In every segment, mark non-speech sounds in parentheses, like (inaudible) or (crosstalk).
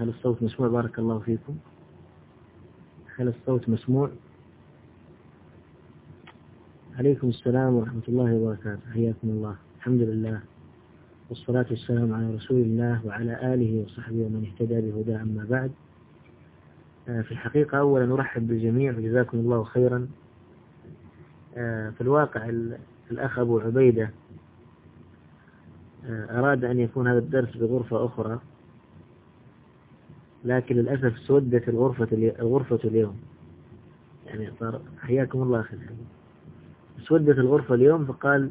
هل الصوت مسموع؟ بارك الله فيكم. هل الصوت مسموع؟ عليكم السلام ورحمة الله وبركاته. حياكم الله. الحمد لله. والصلاة والسلام على رسول الله وعلى آله وصحبه ومن اهتدى بهداه. أما بعد آه، في الحقيقة أولا نرحب بالجميع. وجزاكم الله خيرا. آه، في الواقع الأخ أبو عبيدة آه، أراد أن يكون هذا الدرس بغرفة أخرى. لكن للأسف سودت الغرفة الغرفة اليوم. يعني صار حياكم الله أخي الحبيب سودت الغرفة اليوم فقال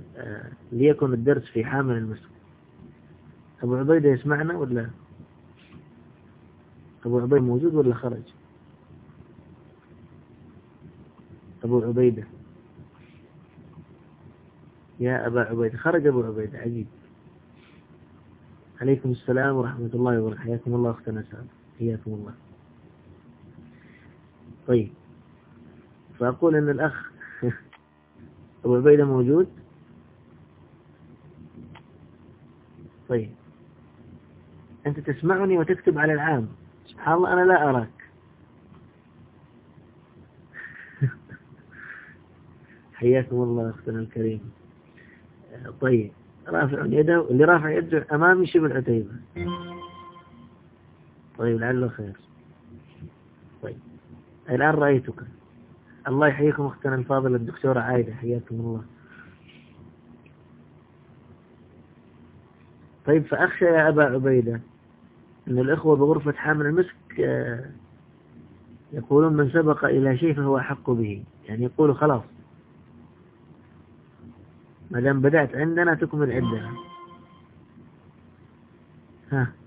ليكن الدرس في حامل المسك أبو عبيدة يسمعنا ولا؟ أبو عبيدة موجود ولا خرج؟ أبو عبيدة. يا أبا عبيدة خرج أبو عبيدة عجيب. عليكم السلام ورحمة الله وبركاته. حياكم الله أختنا سعد. حياكم الله. طيب. فأقول أن الأخ (laughs) أبو عبيدة موجود. طيب. أنت تسمعني وتكتب على العام. سبحان الله أنا لا أراك. (laughs) حياكم الله أختنا الكريم طيب. رافع يده اللي رافع يده أمامي شبه عتيبة طيب لعله خير. طيب الآن رأيتك. الله يحييكم أختنا الفاضلة الدكتورة عايدة حياكم الله. طيب فأخشى يا أبا عبيدة أن الإخوة بغرفة حامل المسك آه، يقولون من سبق إلى شيء فهو أحق به. يعني يقولوا خلاص ما دام بدأت عندنا تكمل عندنا. ها.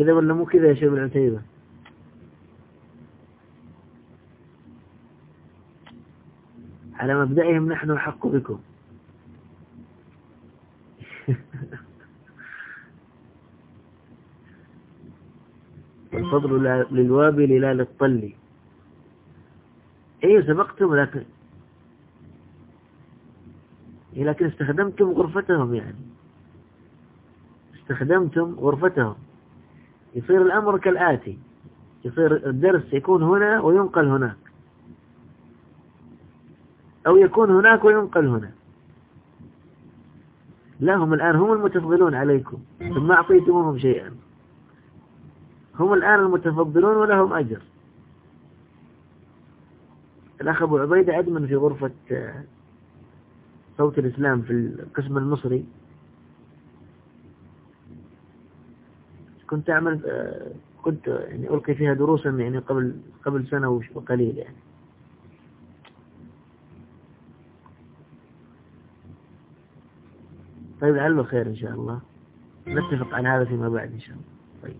كذا ولا مو كذا يا شيخ العتيبة على مبدئهم نحن أحق بكم. (laughs) الفضل للوابل لا للطل إيه سبقتم لكن إيه لكن استخدمتم غرفتهم يعني. استخدمتم غرفتهم. يصير الأمر كالآتي. يصير الدرس يكون هنا وينقل هناك. أو يكون هناك وينقل هنا لا هم الآن هم المتفضلون عليكم. ثم أعطيتموهم شيئا. هم الآن المتفضلون ولهم أجر. الأخ أبو عبيدة أدمن في غرفة صوت الإسلام في القسم المصري. كنت أعمل آه، كنت يعني ألقي فيها دروسا يعني قبل قبل سنة وقليل يعني. طيب لعله خير إن شاء الله. نتفق على هذا فيما بعد إن شاء الله. طيب.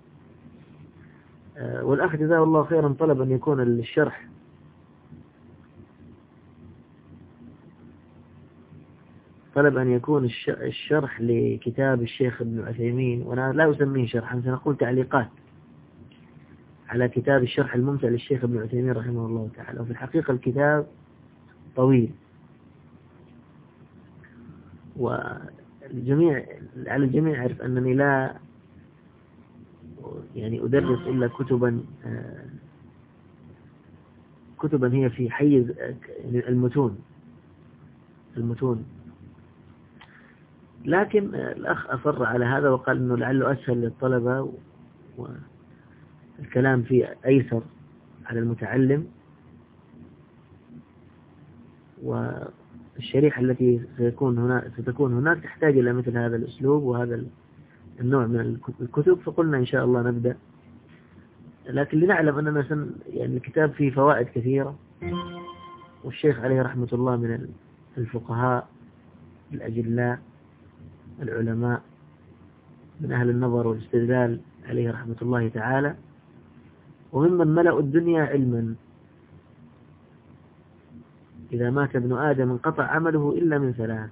آه، والأخ جزاه الله خيرا طلب أن يكون الشرح طلب أن يكون الشرح لكتاب الشيخ ابن عثيمين وأنا لا أسميه شرحا سنقول تعليقات على كتاب الشرح الممتع للشيخ ابن عثيمين رحمه الله تعالى. وفي الحقيقة الكتاب طويل. والجميع على الجميع يعرف أنني لا يعني أدرس إلا كتبا كتبا هي في حيز يعني المتون المتون. لكن الأخ أصر على هذا وقال أنه لعله أسهل للطلبة والكلام فيه أيسر على المتعلم. والشريحة التي سيكون هنا ستكون هناك تحتاج إلى مثل هذا الأسلوب وهذا النوع من الكتب فقلنا إن شاء الله نبدأ. لكن لنعلم أننا سن يعني الكتاب فيه فوائد كثيرة. والشيخ عليه رحمة الله من الفقهاء الأجلاء العلماء من أهل النظر والاستدلال عليه رحمة الله تعالى وممن ملأوا الدنيا علما. إذا مات ابن آدم انقطع عمله إلا من ثلاث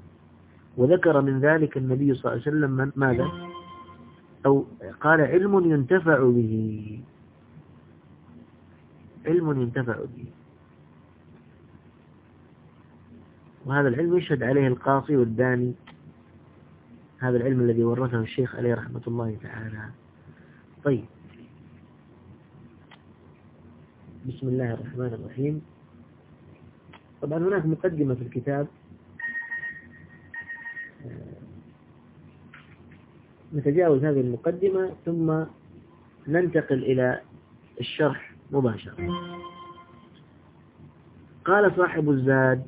وذكر من ذلك النبي صلى الله عليه وسلم ماذا؟ أو قال علم ينتفع به. علم ينتفع به. وهذا العلم يشهد عليه القاصي والداني هذا العلم الذي ورثه الشيخ عليه رحمة الله تعالى. طيب. بسم الله الرحمن الرحيم. طبعا هناك مقدمة في الكتاب. نتجاوز هذه المقدمة ثم ننتقل إلى الشرح مباشرة. قال صاحب الزاد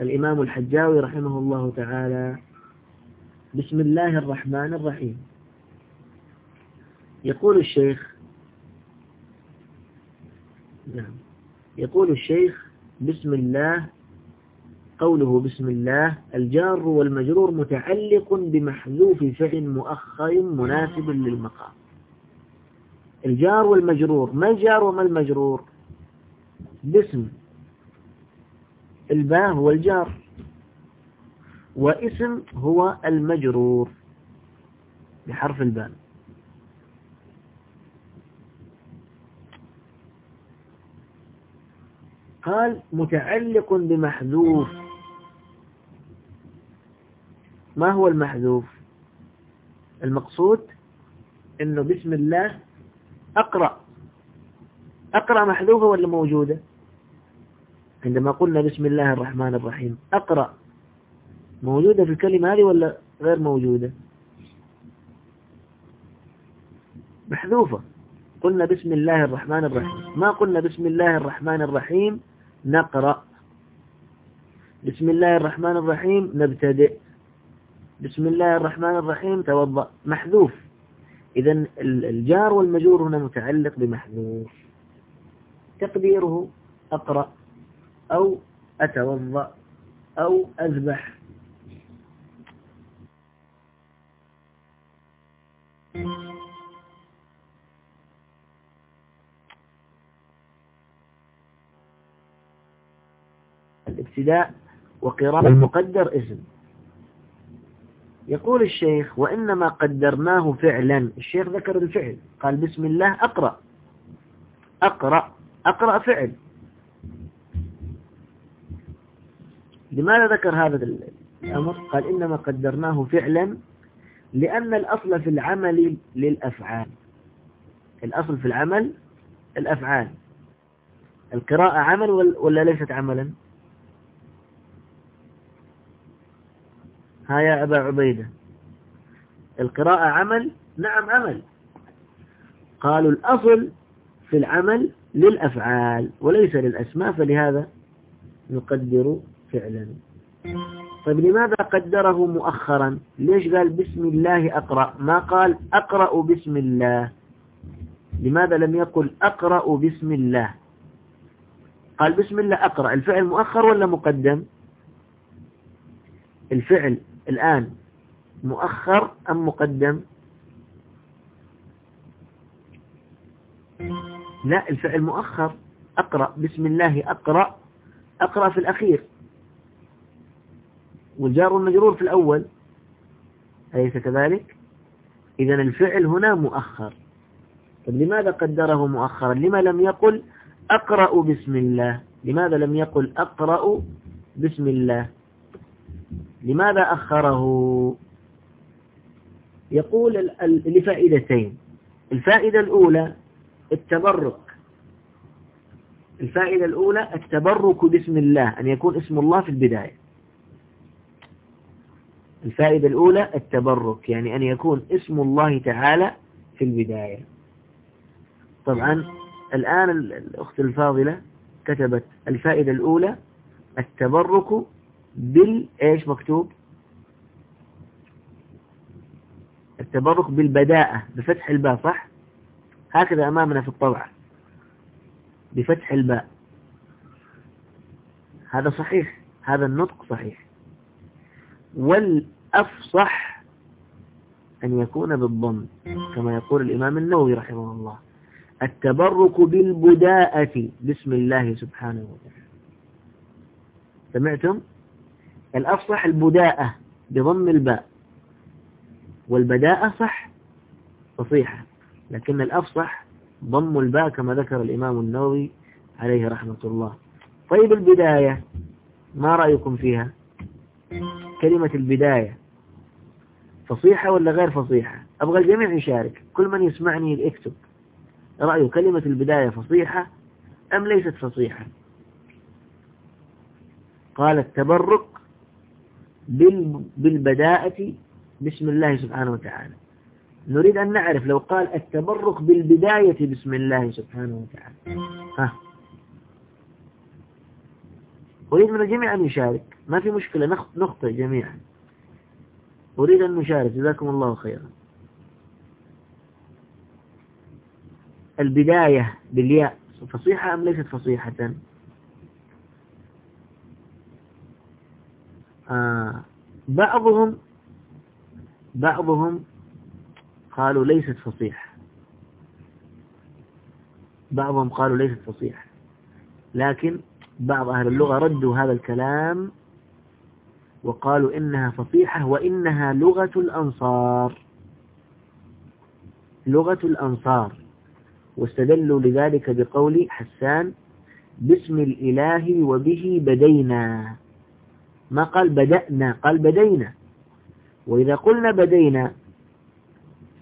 الإمام الحجاوي رحمه الله تعالى بسم الله الرحمن الرحيم. يقول الشيخ نعم يقول الشيخ بسم الله قوله بسم الله الجار والمجرور متعلق بمحذوف فعل مؤخر مناسب للمقام. الجار والمجرور ما الجار وما المجرور؟ باسم الباء هو الجار. واسم هو المجرور بحرف الباء. قال متعلق بمحذوف. ما هو المحذوف؟ المقصود إنه بسم الله أقرأ. أقرأ محذوفة ولا موجودة؟ عندما قلنا بسم الله الرحمن الرحيم أقرأ. موجودة في الكلمة هذه ولا غير موجودة؟ محذوفة. قلنا بسم الله الرحمن الرحيم. ما قلنا بسم الله الرحمن الرحيم؟ نقرأ. بسم الله الرحمن الرحيم نبتدئ. بسم الله الرحمن الرحيم توضأ. محذوف. إذا الجار والمجور هنا متعلق بمحذوف. تقديره أقرأ أو أتوضأ أو أذبح. الابتداء وقراءة المقدر اسم. يقول الشيخ وإنما قدرناه فعلا. الشيخ ذكر الفعل قال بسم الله أقرأ. أقرأ أقرأ فعل. لماذا ذكر هذا الأمر؟ قال إنما قدرناه فعلا لأن الأصل في العمل للأفعال. الأصل في العمل الأفعال. القراءة عمل ولا ليست عملا؟ ها يا أبا عبيدة. القراءة عمل؟ نعم عمل. قالوا الأصل في العمل للأفعال وليس للأسماء فلهذا نقدر فعلا. طيب لماذا قدره مؤخرا؟ ليش قال بسم الله أقرأ؟ ما قال أقرأ بسم الله. لماذا لم يقل أقرأ بسم الله؟ قال بسم الله أقرأ. الفعل مؤخر ولا مقدم؟ الفعل الآن مؤخر أم مقدم؟ لا الفعل مؤخر. أقرأ. بسم الله أقرأ. أقرأ في الأخير. والجار والمجرور في الأول. أليس كذلك؟ إذا الفعل هنا مؤخر. لماذا قدره مؤخرا؟ لما لم يقل أقرأ بسم الله؟ لماذا لم يقل أقرأ بسم الله؟ لماذا أخره؟ يقول لفائدتين. الفائدة الأولى التبرك. الفائدة الأولى التبرك باسم الله أن يكون اسم الله في البداية. الفائدة الأولى التبرك يعني أن يكون اسم الله تعالى في البداية. طبعا الآن الأخت الفاضلة كتبت الفائدة الأولى التبرك بال إيش مكتوب؟ التبرك بالبداءة بفتح الباء صح؟ هكذا أمامنا في الطبعة بفتح الباء. هذا صحيح هذا النطق صحيح. والأفصح أن يكون بالضم كما يقول الإمام النووي رحمه الله. التبرك بالبداءة. بسم الله سبحانه وتعالى. سمعتم؟ الأفصح البداءة بضم الباء. والبداءة صح فصيحة. لكن الأفصح ضم الباء كما ذكر الإمام النووي عليه رحمة الله. طيب البداية ما رأيكم فيها؟ كلمة البداية. فصيحة ولا غير فصيحة؟ أبغى الجميع يشارك. كل من يسمعني يكتب. رأيه كلمة البداية فصيحة أم ليست فصيحة؟ قال التبرك بالبداءة بسم الله سبحانه وتعالى. نريد أن نعرف لو قال التبرك بالبداية بسم الله سبحانه وتعالى. ها. أريد من الجميع أن يشارك. ما في مشكلة نخطئ جميعا. أريد أن نشارك. جزاكم الله خيرا. البداية بالياء فصيحة أم ليست فصيحة آه. بعضهم بعضهم قالوا ليست فصيحة. بعضهم قالوا ليست فصيحة. لكن بعض أهل اللغة ردوا هذا الكلام وقالوا إنها فصيحة وإنها لغة الأنصار. لغة الأنصار. واستدلوا لذلك بقول حسان باسم الإله وبه بدينا. ما قال بدأنا قال بدينا. وإذا قلنا بدينا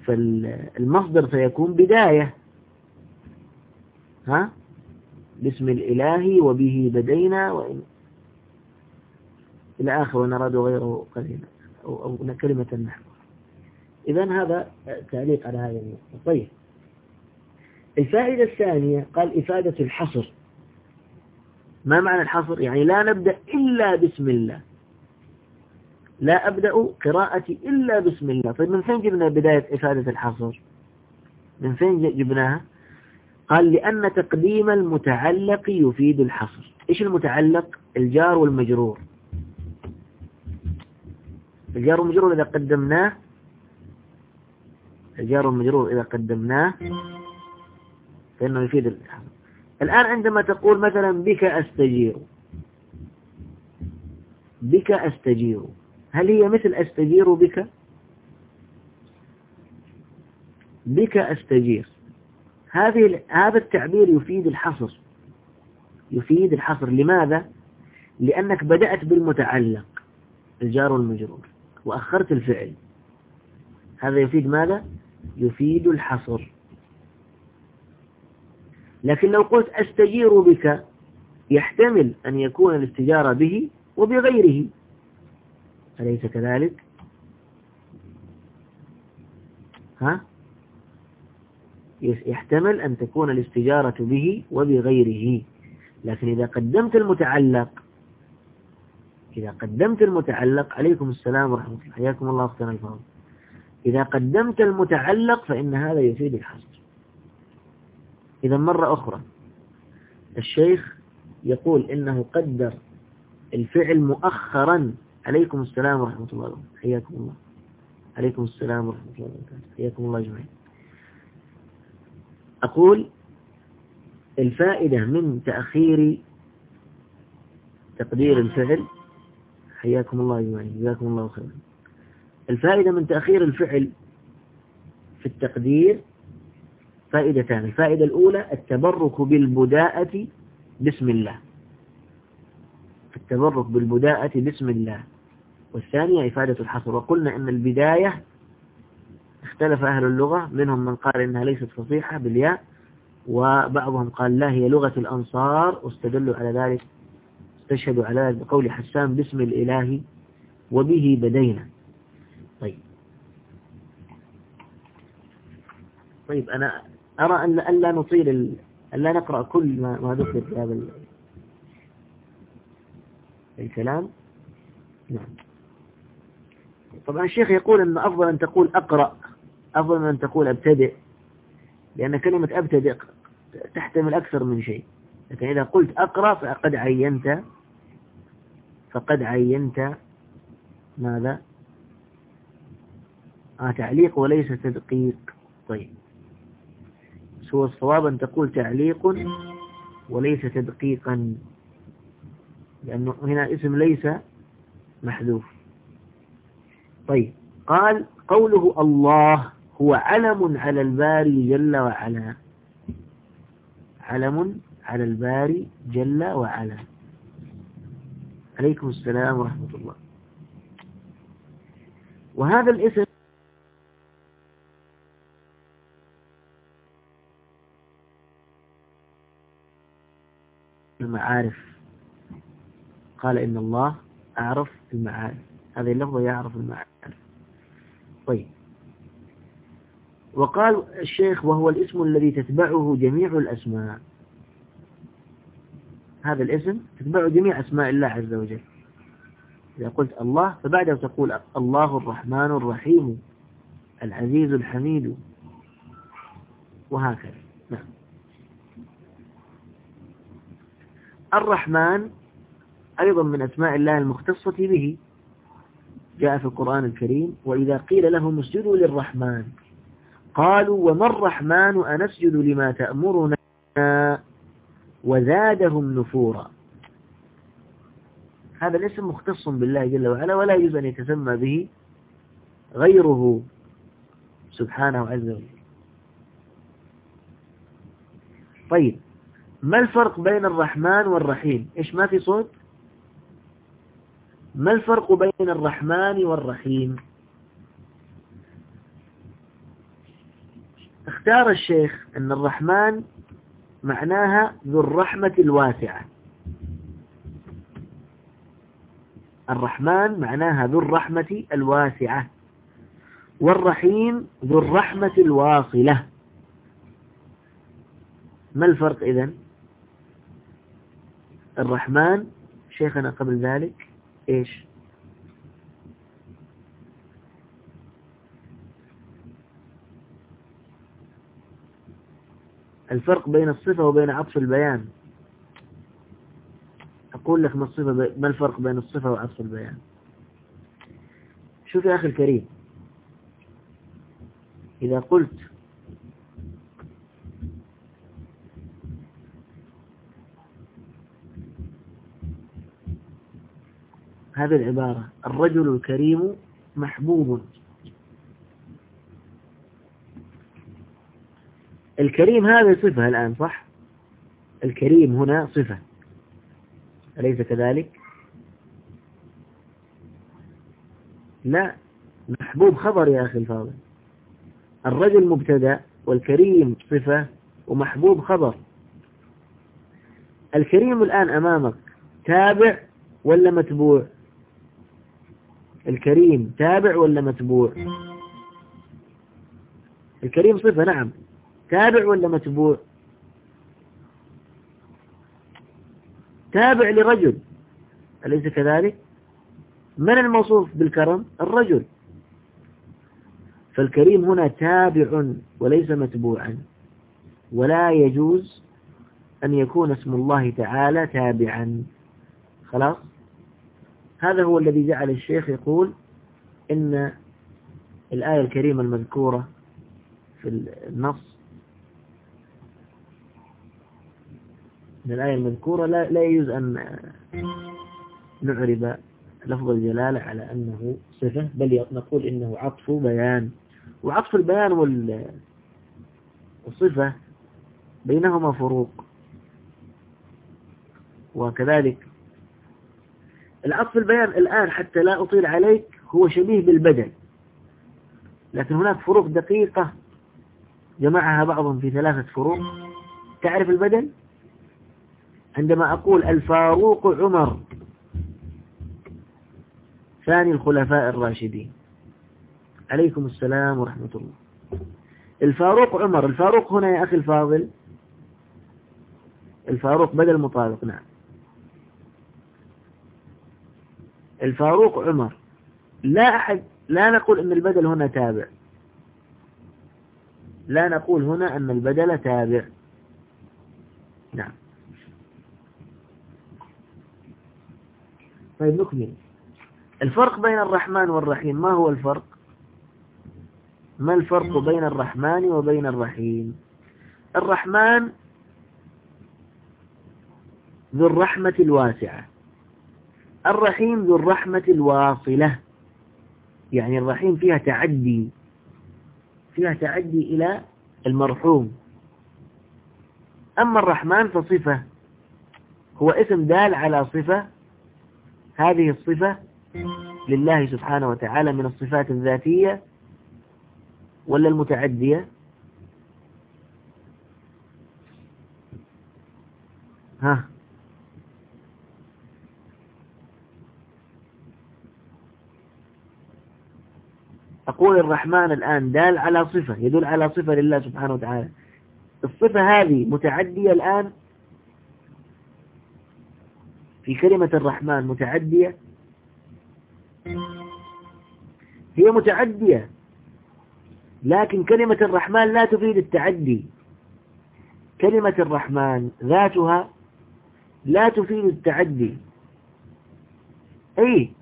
فالمصدر سيكون بداية. ها؟ باسم الإله وبه بدينا وإن إلى آخر وإن أرادوا غيره قليلا أو, أو كلمة نحو. إذا هذا تعليق على النقطة. طيب. الفائدة الثانية قال إفادة الحصر. ما معنى الحصر؟ يعني لا نبدأ إلا بسم الله. لا أبدأ قراءتي إلا بسم الله. طيب من فين جبنا بداية إفادة الحصر؟ من فين جبناها؟ قال لأن تقديم المتعلق يفيد الحصر. إيش المتعلق؟ الجار والمجرور. الجار والمجرور إذا قدمناه الجار والمجرور إذا قدمناه فإنه يفيد الحصر. الآن عندما تقول مثلا بك أستجير. بك أستجير. هل هي مثل أستجير بك؟ بك أستجير. هذه هذا التعبير يفيد الحصر. يفيد الحصر. لماذا؟ لأنك بدأت بالمتعلق الجار والمجرور وأخرت الفعل. هذا يفيد ماذا؟ يفيد الحصر. لكن لو قلت أستجير بك يحتمل أن يكون الاستجارة به وبغيره. أليس كذلك؟ ها؟ يحتمل أن تكون الاستجارة به وبغيره. لكن إذا قدمت المتعلق إذا قدمت المتعلق عليكم السلام ورحمة الله. حياكم الله أختنا الفاضل. إذا قدمت المتعلق فإن هذا يفيد الحصر. إذا مرة أخرى الشيخ يقول إنه قدر الفعل مؤخرا. عليكم السلام ورحمة الله وبركاته. حياكم الله. عليكم السلام ورحمة الله وبركاته. حياكم الله جميعا. أقول الفائدة من تأخير تقدير الفعل. حياكم الله جميعا. جزاكم الله خيرا. الفائدة من تأخير الفعل في التقدير فائدتان. الفائدة الأولى التبرك بالبداءة بسم الله. التبرك بالبداءة بسم الله. والثانية إفادة الحصر. وقلنا أن البداية اختلف أهل اللغة. منهم من قال إنها ليست فصيحة بالياء وبعضهم قال لا هي لغة الأنصار. واستدلوا على ذلك استشهدوا على ذلك بقول حسان باسم الإله وبه بدينا. طيب. طيب أنا أرى أن لا نطيل أن لا نقرأ كل ما ذكر في هذا الكلام. نعم. طبعا الشيخ يقول أن أفضل أن تقول أقرأ أفضل من أن تقول أبتدئ لأن كلمة أبتدئ تحتمل أكثر من شيء. لكن إذا قلت أقرأ فقد عينت فقد عينت ماذا؟ آه تعليق وليس تدقيق. طيب. هو الصواب أن تقول تعليق وليس تدقيقا لأنه هنا اسم ليس محذوف. طيب قال قوله الله هو علم على الباري جل وعلا. علم على الباري جل وعلا. عليكم السلام ورحمة الله. وهذا الاسم المعارف. قال إن الله أعرف المعارف. هذه اللفظة يعرف المعارف. طيب. وقال الشيخ وهو الاسم الذي تتبعه جميع الأسماء. هذا الاسم تتبعه جميع أسماء الله عز وجل. إذا قلت الله فبعده تقول الله الرحمن الرحيم العزيز الحميد وهكذا. نعم. الرحمن أيضا من أسماء الله المختصة به. جاء في القرآن الكريم وإذا قيل لهم اسجدوا للرحمن. قالوا وما الرحمن أنسجد لما تأمرنا وزادهم نفورا. هذا الاسم مختص بالله جل وعلا ولا يجوز أن يتسمى به غيره. سبحانه عز وجل. طيب ما الفرق بين الرحمن والرحيم؟ إيش ما في صوت؟ ما الفرق بين الرحمن والرحيم؟ اختار الشيخ أن الرحمن معناها ذو الرحمة الواسعة. الرحمن معناها ذو الرحمة الواسعة والرحيم ذو الرحمة الواصلة. ما الفرق إذن؟ الرحمن شيخنا قبل ذلك إيش؟ الفرق بين الصفة وبين عطف البيان. أقول لك ما الصفة ما الفرق بين الصفة وعطف البيان. شوف يا أخي الكريم. إذا قلت هذه العبارة. الرجل الكريم محبوب. الكريم هذا صفة الآن صح؟ الكريم هنا صفة. أليس كذلك؟ لا محبوب خبر يا أخي الفاضل. الرجل مبتدأ والكريم صفة ومحبوب خبر. الكريم الآن أمامك تابع ولا متبوع؟ الكريم تابع ولا متبوع؟ الكريم صفة نعم. تابع ولا متبوع؟ تابع لرجل. أليس كذلك؟ من الموصوف بالكرم؟ الرجل. فالكريم هنا تابع وليس متبوعا. ولا يجوز أن يكون اسم الله تعالى تابعا. خلاص؟ هذا هو الذي جعل الشيخ يقول إن الآية الكريمة المذكورة في النص من الآية المذكورة لا, لا يجوز أن نعرب لفظ الجلالة على أنه صفة بل نقول إنه عطف بيان. وعطف البيان والصفة بينهما فروق. وكذلك العطف البيان الآن حتى لا أطيل عليك هو شبيه بالبدل لكن هناك فروق دقيقة جمعها بعضهم في ثلاثة فروق. تعرف البدل عندما أقول الفاروق عمر. ثاني الخلفاء الراشدين. عليكم السلام ورحمة الله. الفاروق عمر. الفاروق هنا يا أخي الفاضل. الفاروق بدل مطابق. نعم. الفاروق عمر. لا أحد لا نقول أن البدل هنا تابع. لا نقول هنا أن البدل تابع. نعم. طيب نكمل. الفرق بين الرحمن والرحيم ما هو الفرق؟ ما الفرق بين الرحمن وبين الرحيم؟ الرحمن ذو الرحمة الواسعة. الرحيم ذو الرحمة الواصلة. يعني الرحيم فيها تعدي فيها تعدي إلى المرحوم. أما الرحمن فصفة هو اسم دال على صفة هذه الصفة لله سبحانه وتعالى من الصفات الذاتية ولا المتعدية؟ ها. أقول الرحمن الآن دال على صفة يدل على صفة لله سبحانه وتعالى. الصفة هذه متعدية الآن؟ في كلمة الرحمن متعدية؟ هي متعدية لكن كلمة الرحمن لا تفيد التعدي. كلمة الرحمن ذاتها لا تفيد التعدي. أي؟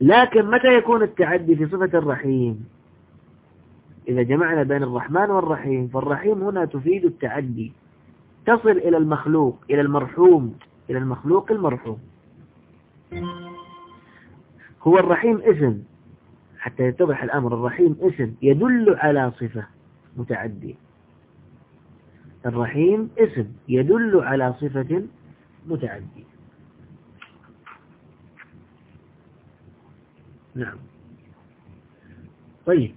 لكن متى يكون التعدي في صفة الرحيم؟ إذا جمعنا بين الرحمن والرحيم فالرحيم هنا تفيد التعدي. تصل إلى المخلوق إلى المرحوم إلى المخلوق المرحوم. هو الرحيم اسم. حتى يتضح الأمر الرحيم اسم يدل على صفة متعدية. الرحيم اسم يدل على صفة متعدية. نعم. طيب.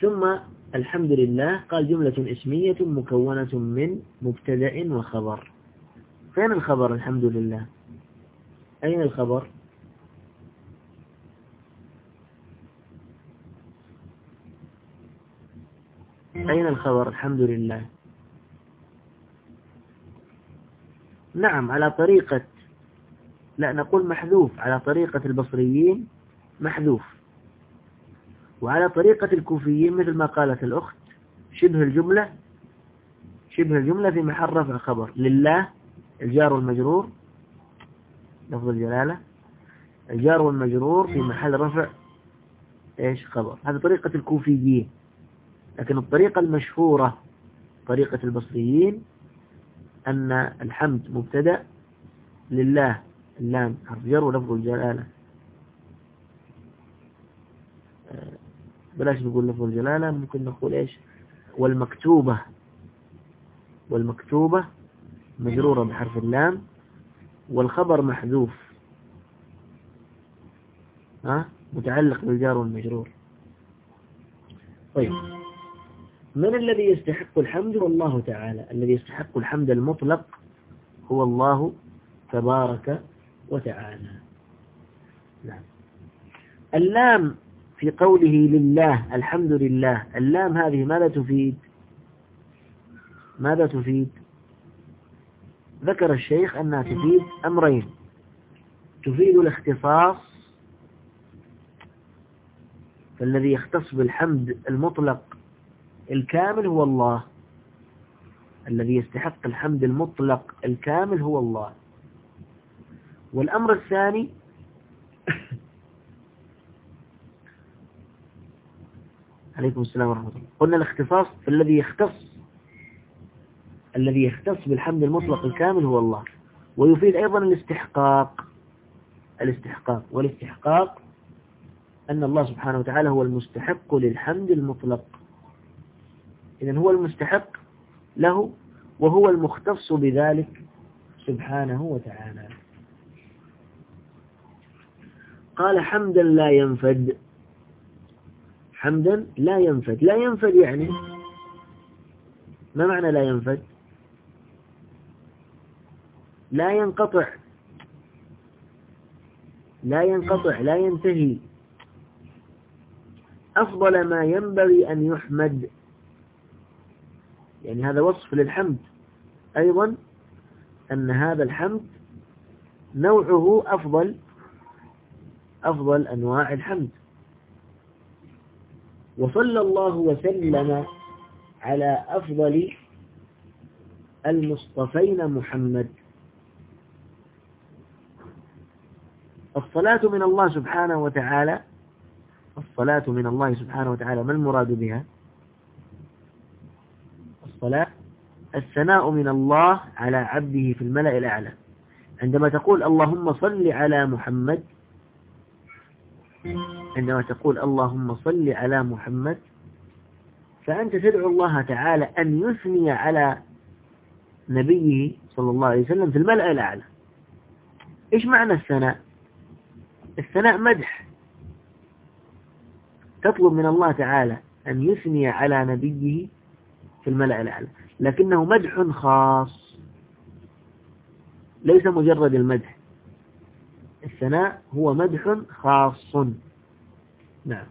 ثم الحمد لله قال جملة اسمية مكونة من مبتدأ وخبر. فين الخبر الحمد لله؟ أين الخبر؟ أين الخبر الحمد لله؟ نعم على طريقة لا نقول محذوف على طريقة البصريين محذوف. وعلى طريقة الكوفيين مثل ما قالت الأخت شبه الجملة شبه الجملة في محل رفع خبر. لله الجار والمجرور لفظ الجلالة الجار والمجرور في محل رفع إيش؟ خبر. هذه طريقة الكوفيين. لكن الطريقة المشهورة طريقة البصريين أن الحمد مبتدأ لله اللام حرف جر ولفظ الجلالة آه، بلاش نقول لفظ الجلالة ممكن نقول إيش؟ والمكتوبة. والمكتوبة مجرورة بحرف اللام والخبر محذوف. ها؟ متعلق بالجار والمجرور. طيب. من الذي يستحق الحمد؟ والله تعالى. الذي يستحق الحمد المطلق هو الله تبارك وتعالى. نعم. اللام في قوله لله الحمد لله. اللام هذه ماذا تفيد؟ ماذا تفيد؟ ذكر الشيخ أنها تفيد أمرين. تفيد الاختصاص فالذي يختص بالحمد المطلق الكامل هو الله. الذي يستحق الحمد المطلق الكامل هو الله. والأمر الثاني عليكم السلام ورحمة الله. قلنا الاختصاص الذي يختص الذي يختص بالحمد المطلق الكامل هو الله. ويفيد أيضا الاستحقاق. الاستحقاق. والاستحقاق أن الله سبحانه وتعالى هو المستحق للحمد المطلق. إذن هو المستحق له وهو المختص بذلك سبحانه وتعالى. قال حمدا لا ينفد. حمدا لا ينفد. لا ينفد يعني ما معنى لا ينفد؟ لا ينقطع. لا ينقطع لا ينتهي. أفضل ما ينبغي أن يحمد. يعني هذا وصف للحمد. أيضا أن هذا الحمد نوعه أفضل أفضل أنواع الحمد. وصلى الله وسلم على أفضل المصطفين محمد. الصلاة من الله سبحانه وتعالى الصلاة من الله سبحانه وتعالى ما المراد بها؟ الصلاة الثناء من الله على عبده في الملأ الأعلى. عندما تقول اللهم صل على محمد عندما تقول اللهم صل على محمد فأنت تدعو الله تعالى أن يثني على نبيه صلى الله عليه وسلم في الملأ الأعلى. إيش معنى الثناء؟ الثناء مدح. تطلب من الله تعالى أن يثني على نبيه في الملأ الأعلى لكنه مدح خاص. ليس مجرد المدح. الثناء هو مدح خاص. نعم.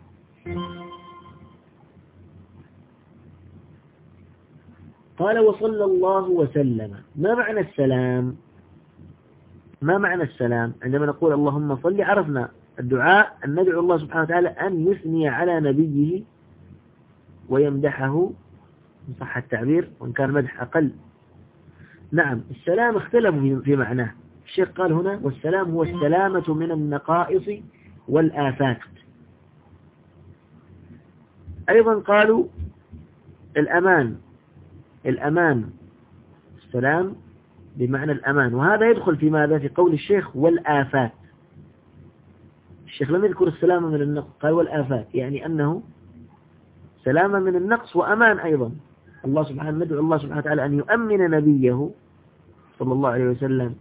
قال وصلى الله وسلم. ما معنى السلام؟ ما معنى السلام؟ عندما نقول اللهم صل عرفنا الدعاء أن ندعو الله سبحانه وتعالى أن يثني على نبيه ويمدحه إن صح التعبير وإن كان مدح أقل. نعم السلام اختلفوا في معناه. الشيخ قال هنا والسلام هو السلامة من النقائص والآفات. أيضا قالوا الأمان الأمان السلام بمعنى الأمان. وهذا يدخل في ماذا؟ في قول الشيخ والآفات. الشيخ لم يذكر السلامة من النقص قال والآفات يعني أنه سلامة من النقص وأمان أيضا. الله سبحانه ندعو الله سبحانه وتعالى أن يؤمن نبيه صلى الله عليه وسلم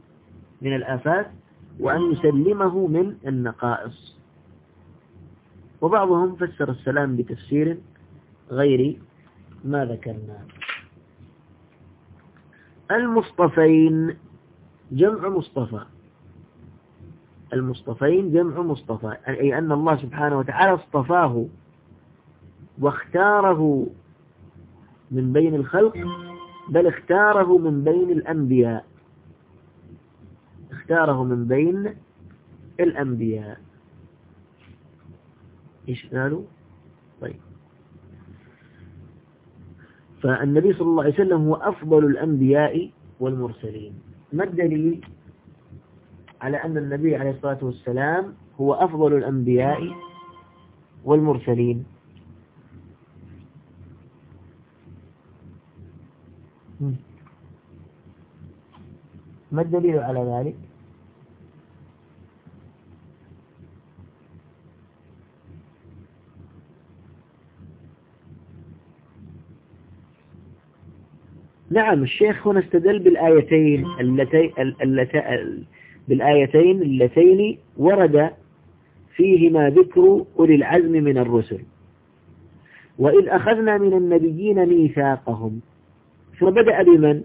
من الآفات وأن يسلمه من النقائص. وبعضهم فسر السلام بتفسير غير ما ذكرنا. المصطفين جمع مصطفى. المصطفين جمع مصطفى أي أن الله سبحانه وتعالى اصطفاه واختاره من بين الخلق بل اختاره من بين الأنبياء. اختاره من بين الأنبياء. إيش قالوا؟ طيب. فالنبي صلى الله عليه وسلم هو أفضل الأنبياء والمرسلين. ما الدليل على أن النبي عليه الصلاة والسلام هو أفضل الأنبياء والمرسلين؟ ما الدليل على ذلك؟ نعم الشيخ هنا استدل بالآيتين التي التي بالآيتين اللتين ورد فيهما ذكر أولي العزم من الرسل. وإذ أخذنا من النبيين ميثاقهم فبدأ بمن؟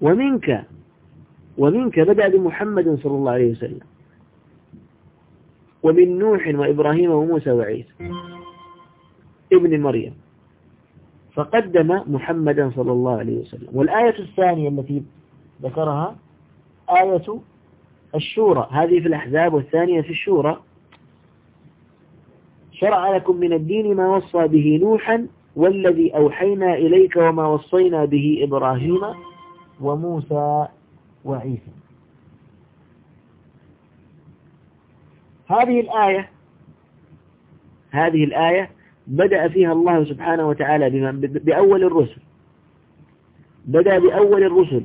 ومنك ومنك بدأ بمحمد صلى الله عليه وسلم ومن نوح وإبراهيم وموسى وعيسى. ابن مريم. فقدم محمدا صلى الله عليه وسلم. والآية الثانية التي ذكرها آية الشورى. هذه في الأحزاب والثانية في الشورى. شرع لكم من الدين ما وصى به نوحا والذي أوحينا إليك وما وصينا به إبراهيم وموسى وعيسى. هذه الآية هذه الآية بدأ فيها الله سبحانه وتعالى بأول الرسل. بدأ بأول الرسل.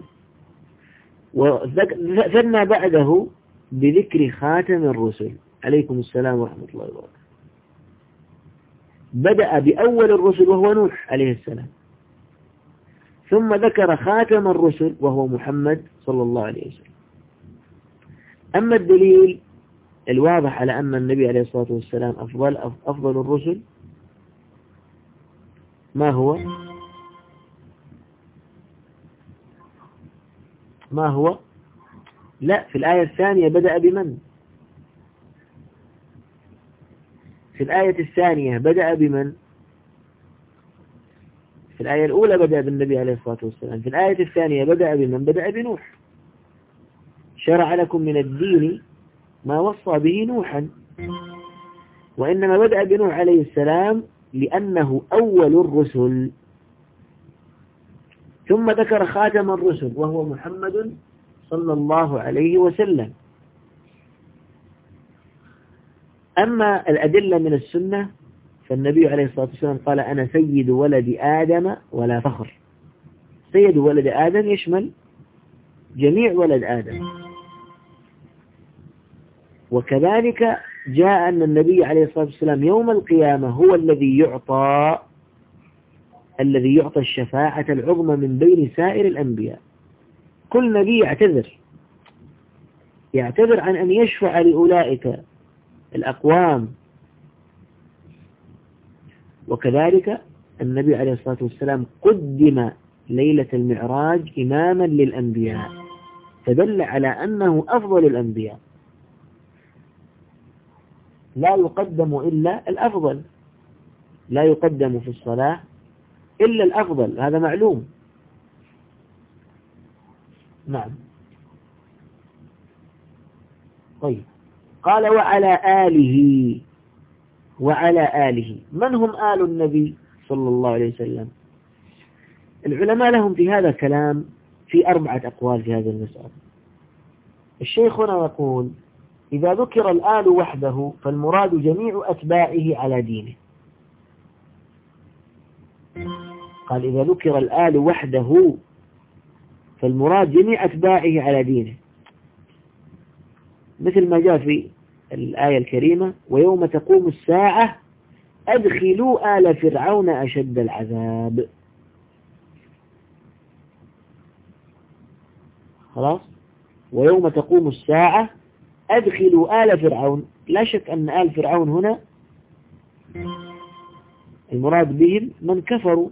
وثنى بعده بذكر خاتم الرسل. عليكم السلام ورحمة الله وبركاته. بدأ بأول الرسل وهو نوح عليه السلام. ثم ذكر خاتم الرسل وهو محمد صلى الله عليه وسلم. أما الدليل الواضح على أن النبي عليه الصلاة والسلام أفضل أفضل الرسل ما هو؟ ما هو؟ لا في الآية الثانية بدأ بمن؟ في الآية الثانية بدأ بمن؟ في الآية الأولى بدأ بالنبي عليه الصلاة والسلام. في الآية الثانية بدأ بمن؟ بدأ بنوح. شرع لكم من الدين ما وصى به نوحا. وإنما بدأ بنوح عليه السلام لأنه أول الرسل. ثم ذكر خاتم الرسل وهو محمد صلى الله عليه وسلم. أما الأدلة من السنة فالنبي عليه الصلاة والسلام قال أنا سيد ولد آدم ولا فخر. سيد ولد آدم يشمل جميع ولد آدم. وكذلك جاء أن النبي عليه الصلاة والسلام يوم القيامة هو الذي يعطى الذي يعطى الشفاعة العظمى من بين سائر الأنبياء. كل نبي يعتذر. يعتذر عن أن يشفع لأولئك الأقوام. وكذلك النبي عليه الصلاة والسلام قدم ليلة المعراج إماما للأنبياء. فدل على أنه أفضل الأنبياء. لا يقدم إلا الأفضل. لا يقدم في الصلاة إلا الأفضل. هذا معلوم. نعم. طيب. قال وعلى آله وعلى آله. من هم آل النبي صلى الله عليه وسلم؟ العلماء لهم في هذا كلام في أربعة أقوال في هذه المسألة. الشيخ هنا يقول إذا ذكر الآل وحده فالمراد جميع أتباعه على دينه. قال إذا ذكر الآل وحده فالمراد جميع أتباعه على دينه. مثل ما جاء في الآية الكريمة ويوم تقوم الساعة أدخلوا آل فرعون أشد العذاب. خلاص؟ ويوم تقوم الساعة أدخلوا آل فرعون. لا شك أن آل فرعون هنا المراد بهم من كفروا.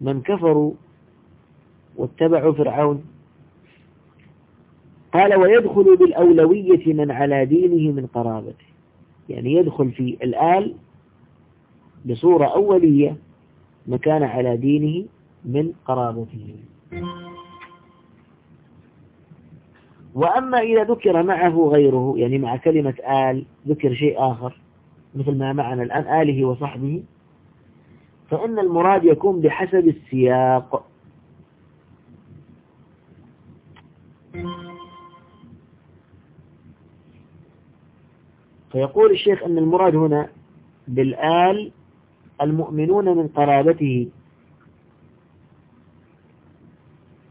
من كفروا واتبعوا فرعون. قال ويدخل بالأولوية من على دينه من قرابته. يعني يدخل في الآل بصورة أولية مكان على دينه من قرابته. وأما إذا ذكر معه غيره يعني مع كلمة آل ذكر شيء آخر مثل ما معنا الآن آله وصحبه فإن المراد يكون بحسب السياق. فيقول الشيخ أن المراد هنا بالآل المؤمنون من قرابته.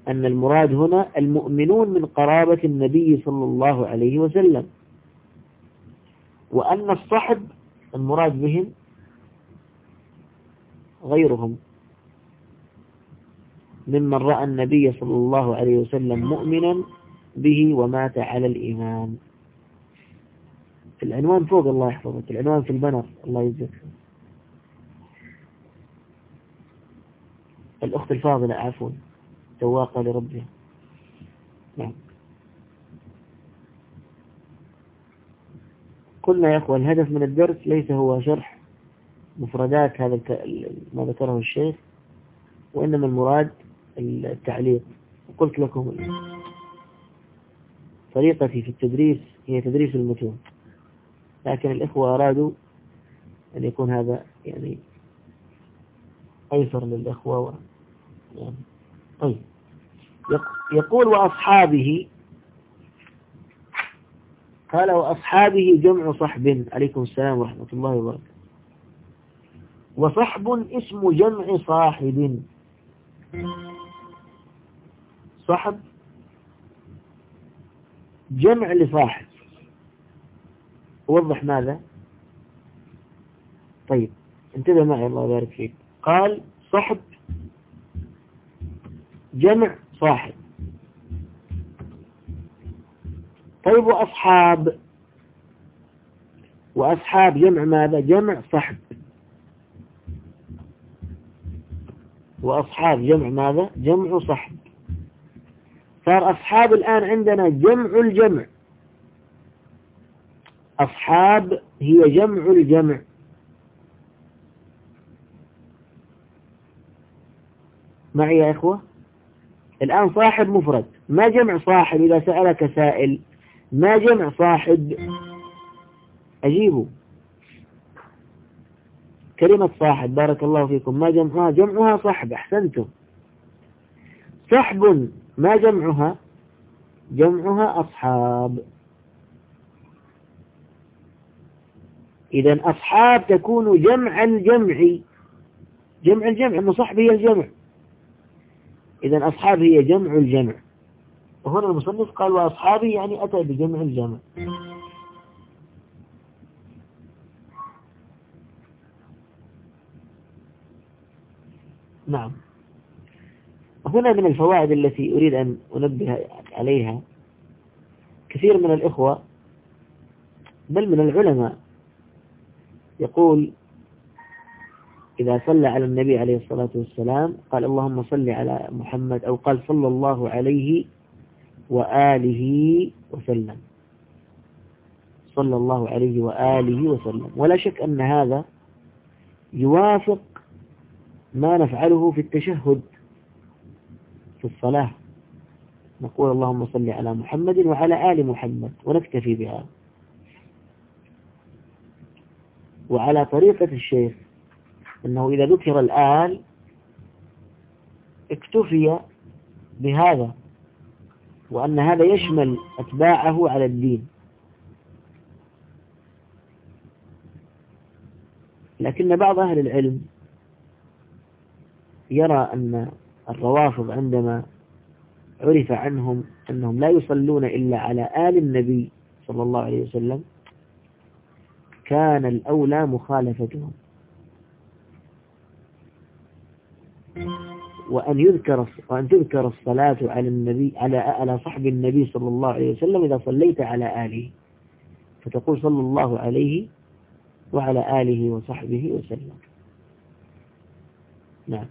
أن المراد هنا المؤمنون من قرابة النبي صلى الله عليه وسلم. وأن الصحب المراد بهم غيرهم. ممن رأى النبي صلى الله عليه وسلم مؤمنا به ومات على الإيمان. العنوان فوق الله يحفظك العنوان في البنر الله يجزاك الأخت الفاضلة عفوا. تواقى لربها نعم. قلنا يا أخوة الهدف من الدرس ليس هو شرح مفردات هذا ما ذكره الشيخ وإنما المراد التعليق. قلت لكم طريقتي في التدريس هي تدريس المتون. لكن الإخوة أرادوا أن يكون هذا يعني أيسر للإخوة و... يعني طيب. يقول وأصحابه قال وأصحابه جمع صحب عليكم السلام ورحمة الله وبركاته. وصحب اسم جمع صاحب. صحب جمع لصاحب. وضح ماذا؟ طيب انتبه معي الله يبارك فيك. قال صحب جمع صاحب. طيب وأصحاب؟ وأصحاب جمع ماذا؟ جمع صحب وأصحاب جمع ماذا؟ جمع صحب صار أصحاب الآن عندنا جمع الجمع. أصحاب هي جمع الجمع. معي يا إخوة؟ الآن صاحب مفرد. ما جمع صاحب؟ إذا سألك سائل. ما جمع صاحب؟ أجيبه. كلمة صاحب بارك الله فيكم. ما جمعها جمعها صحب أحسنتم. صحب ما جمعها؟ جمعها أصحاب. إذا أصحاب تكون جمع الجمع. جمع الجمع مصحب هي الجمع. إذا أصحاب هي جمع الجمع. وهنا المصنف قال وأصحابي يعني أتى بجمع الجمع. نعم. هنا من الفوائد التي أريد أن أنبه عليها كثير من الإخوة بل من العلماء يقول إذا صلى على النبي عليه الصلاة والسلام قال اللهم صل على محمد أو قال صلى الله عليه وآله وسلم. صلى الله عليه وآله وسلم. ولا شك أن هذا يوافق ما نفعله في التشهد في الصلاة. نقول اللهم صل على محمد وعلى آل محمد ونكتفي بها. وعلى طريقة الشيخ أنه إذا ذكر الآل اكتفي بهذا وأن هذا يشمل أتباعه على الدين. لكن بعض أهل العلم يرى أن الروافض عندما عرف عنهم أنهم لا يصلون إلا على آل النبي صلى الله عليه وسلم كان الأولى مخالفتهم. وأن يذكر وأن تذكر الصلاة على النبي على على صحب النبي صلى الله عليه وسلم إذا صليت على آله. فتقول صلى الله عليه وعلى آله وصحبه وسلم. نعم.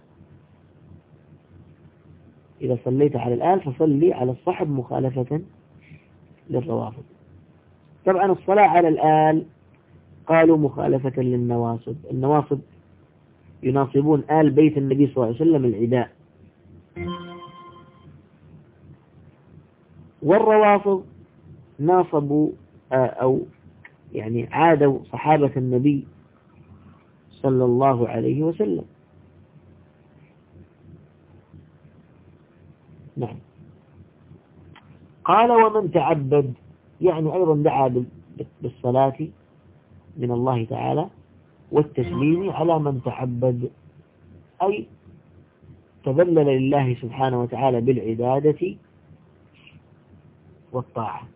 إذا صليت على الآل فصلي على الصحب مخالفة للروافض. طبعا الصلاة على الآل قالوا مخالفة للنواصب. النواصب يناصبون آل بيت النبي صلى الله عليه وسلم العداء. والروافض ناصبوا آه، أو يعني عادوا صحابة النبي صلى الله عليه وسلم. نعم. قال ومن تعبد يعني أيضا دعا بالصلاة من الله تعالى. والتسليم على من تعبد أي تذلل لله سبحانه وتعالى بالعبادة والطاعة.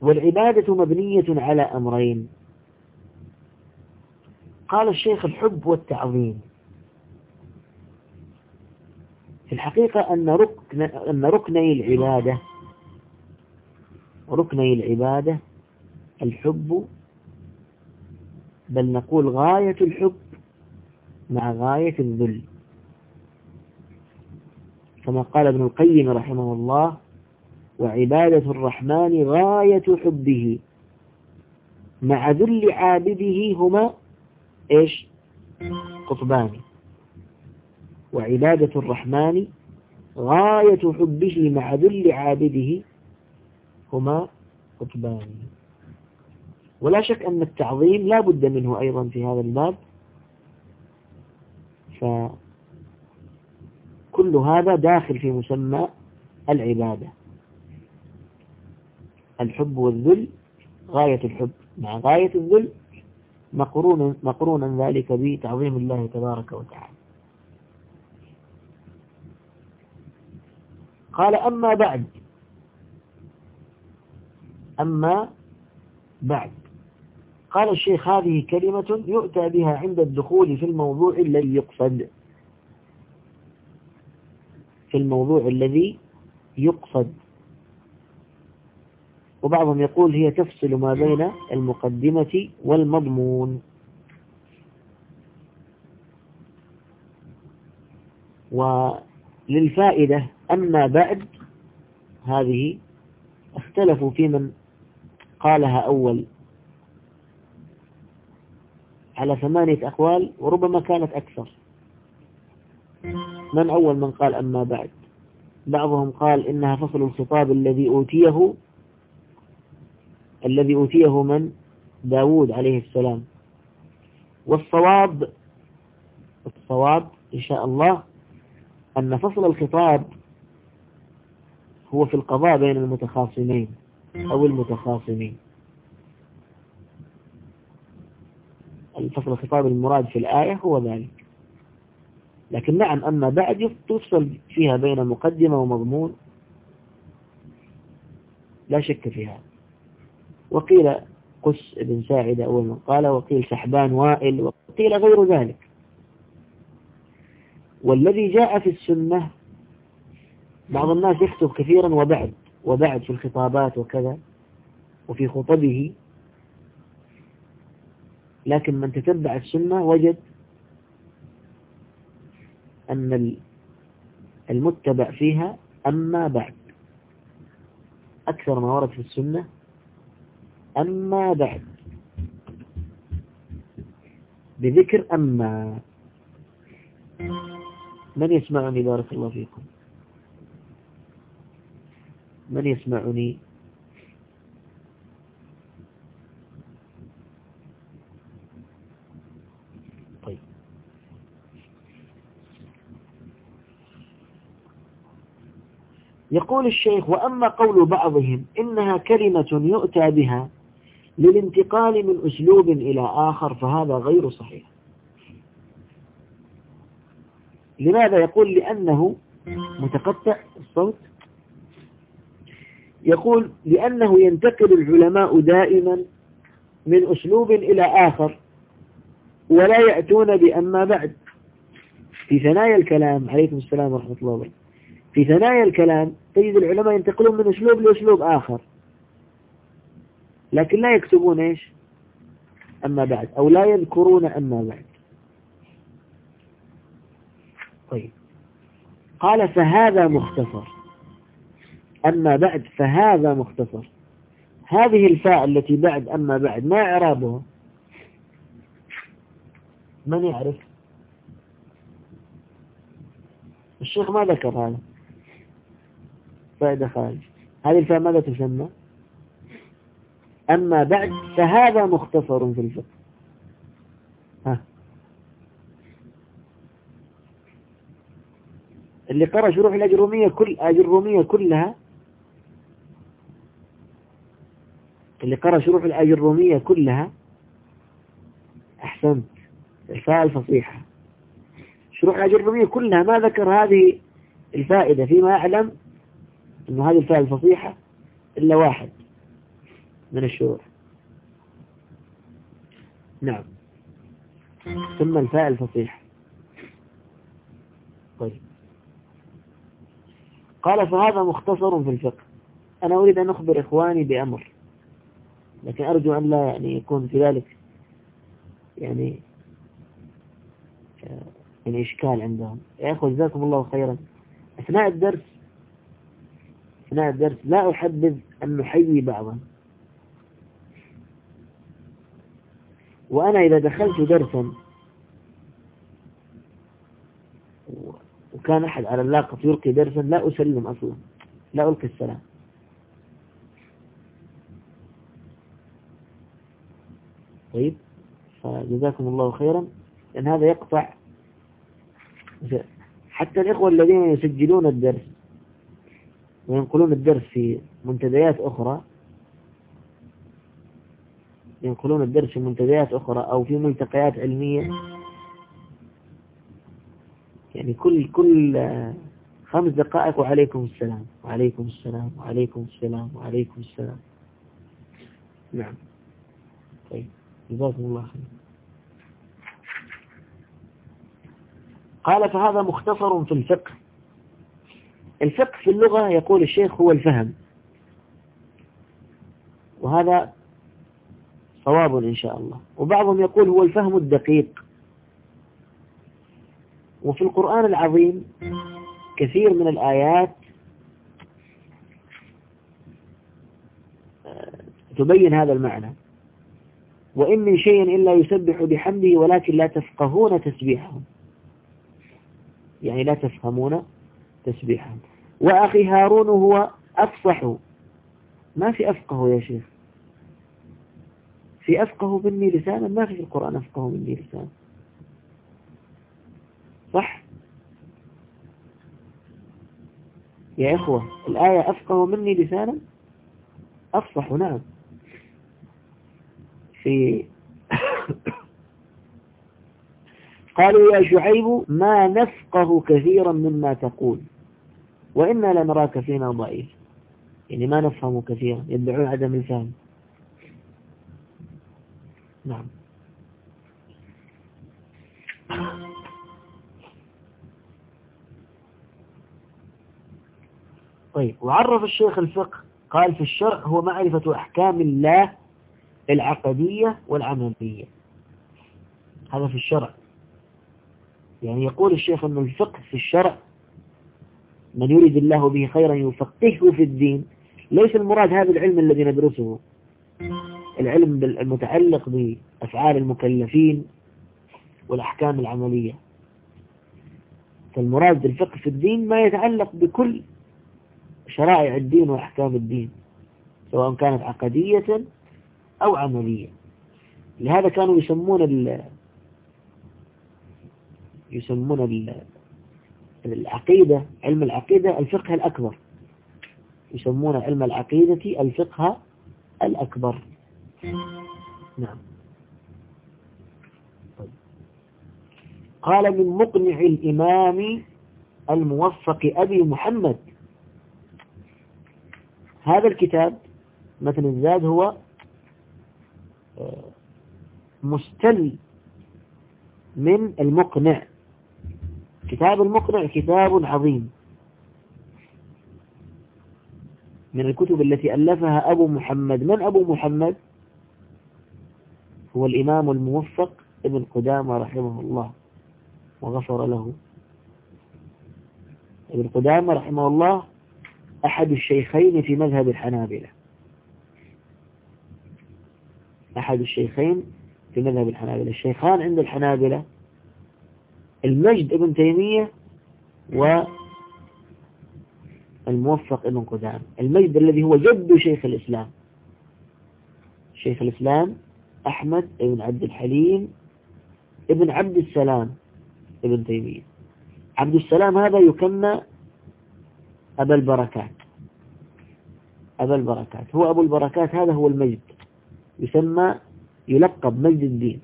والعبادة مبنية على أمرين. قال الشيخ الحب والتعظيم. في الحقيقة أن ركن أن ركني العبادة ركني العبادة الحب بل نقول غاية الحب مع غاية الذل. كما قال ابن القيم رحمه الله وعبادة الرحمن غاية حبه. مع ذل عابده هما إيش؟ قطبان. وعبادة الرحمن غاية حبه مع ذل عابده هما قطبان. ولا شك أن التعظيم لا بد منه أيضا في هذا الباب. فكل هذا داخل في مسمى العبادة. الحب والذل غاية الحب. مع غاية الذل مقرونا مقرونا ذلك بتعظيم الله تبارك وتعالى. قال أما بعد. أما بعد. قال الشيخ هذه كلمة يؤتى بها عند الدخول في الموضوع الذي يقصد. في الموضوع الذي يقصد. وبعضهم يقول هي تفصل ما بين المقدمة والمضمون. وللفائدة أما بعد هذه اختلفوا في من قالها أول. على ثمانية أقوال وربما كانت أكثر. من أول من قال أما بعد؟ بعضهم قال إنها فصل الخطاب الذي أوتيه الذي أوتيه من؟ داود عليه السلام. والصواب الصواب إن شاء الله أن فصل الخطاب هو في القضاء بين المتخاصمين أو المتخاصمين. الفصل الخطاب المراد في الآية هو ذلك. لكن نعم أما بعد تفصل فيها بين مقدمة ومضمون. لا شك في هذا وقيل قس بن ساعدة أول من قال وقيل سحبان وائل وقيل غير ذلك. والذي جاء في السنة بعض الناس يكتب كثيرا وبعد وبعد في الخطابات وكذا وفي خطبه لكن من تتبع السنة وجد أن المتبع فيها أما بعد. أكثر ما ورد في السنة أما بعد. بذكر أما. من يسمعني بارك الله فيكم؟ من يسمعني طيب يقول الشيخ وأما قول بعضهم إنها كلمة يؤتى بها للانتقال من أسلوب إلى آخر فهذا غير صحيح. لماذا يقول؟ لأنه متقطع الصوت. يقول لأنه ينتقل العلماء دائما من أسلوب إلى آخر ولا يأتون بأما بعد. في ثنايا الكلام عليكم السلام ورحمة الله وبركاته. في ثنايا الكلام تجد العلماء ينتقلون من أسلوب لأسلوب آخر. لكن لا يكتبون إيش؟ أما بعد أو لا يذكرون أما بعد. طيب. قال فهذا مختصر. أما بعد فهذا مختصر. هذه الفاء التي بعد أما بعد ما إعرابها؟ من يعرف؟ الشيخ ما ذكر هذا. فائدة خارج. هذه الفاء ماذا تسمى؟ أما بعد فهذا مختصر في الفقه. ها. اللي قرأ شروح الأجرومية كل الأجرومية كلها اللي قرأ شروح الأجرومية كلها أحسنت. الفاء الفصيحة. شروح الأجرومية كلها ما ذكر هذه الفائدة فيما أعلم أنه هذه الفاء الفصيحة إلا واحد من الشروح. نعم. ثم الفاء الفصيحة. طيب. قال فهذا مختصر في الفقه. أنا أريد أن أخبر إخواني بأمر لكن أرجو أن لا يعني يكون في ذلك يعني يعني إشكال عندهم. يا أخوة جزاكم الله خيرا. أثناء الدرس أثناء الدرس لا أحبذ أن نحيي بعضا. وأنا إذا دخلت درسا وكان أحد على اللاقة يلقي درسا لا أسلم أصلا لا ألقي السلام. طيب فجزاكم الله خيرا. لأن هذا يقطع حتى الإخوة الذين يسجلون الدرس وينقلون الدرس في منتديات أخرى. ينقلون الدرس في منتديات أخرى أو في ملتقيات علمية. يعني كل كل خمس دقائق وعليكم السلام وعليكم السلام وعليكم السلام وعليكم السلام. نعم. طيب. جزاكم الله خير. قال فهذا مختصر في الفقه. الفقه في اللغة يقول الشيخ هو الفهم. وهذا صواب إن شاء الله. وبعضهم يقول هو الفهم الدقيق. وفي القرآن العظيم كثير من الآيات تبين هذا المعنى. وإن من شيء إلا يسبح بحمده ولكن لا تفقهون تسبيحهم يعني لا تفهمون تسبيحهم وأخي هارون هو أفصح. ما في أفقه يا شيخ. في أفقه مني لسانا ما في القرآن أفقه مني لسانا. صح؟ يا إخوة الآية أفقه مني لسانا؟ أفصح نعم. في (coughs) قالوا يا شعيب ما نفقه كثيرا مما تقول. وإنا لنراك فينا ضعيف. يعني ما نفهم كثيرا يدعون عدم الفهم. نعم. طيب وعرف الشيخ الفقه قال في الشرع هو معرفة أحكام الله العقدية والعملية هذا في الشرع. يعني يقول الشيخ أن الفقه في الشرع من يريد الله به خيرا يفقهه في الدين ليس المراد هذا العلم الذي ندرسه. العلم المتعلق بأفعال المكلفين والأحكام العملية. فالمراد بالفقه في الدين ما يتعلق بكل شرائع الدين وأحكام الدين سواء كانت عقدية أو عملية. لهذا كانوا يسمون ال يسمون ال العقيدة علم العقيدة الفقه الأكبر. يسمون علم العقيدة الفقه الأكبر. نعم. قال من مقنع الإمام الموفق أبي محمد. هذا الكتاب مثل الزاد هو آه، مستل من المقنع. كتاب المقنع كتاب عظيم. من الكتب التي ألفها أبو محمد. من أبو محمد؟ هو الإمام الموفق ابن قدامة رحمه الله. وغفر له. ابن قدامة رحمه الله أحد الشيخين في مذهب الحنابلة. أحد الشيخين في مذهب الحنابلة. الشيخان عند الحنابلة المجد ابن تيمية والموفق ابن قدام المجد الذي هو جد شيخ الإسلام. شيخ الإسلام أحمد بن عبد الحليم ابن عبد السلام ابن تيمية. عبد السلام هذا يكنى أبا البركات. أبا البركات. هو أبو البركات هذا هو المجد. يسمى يلقب مجد الدين.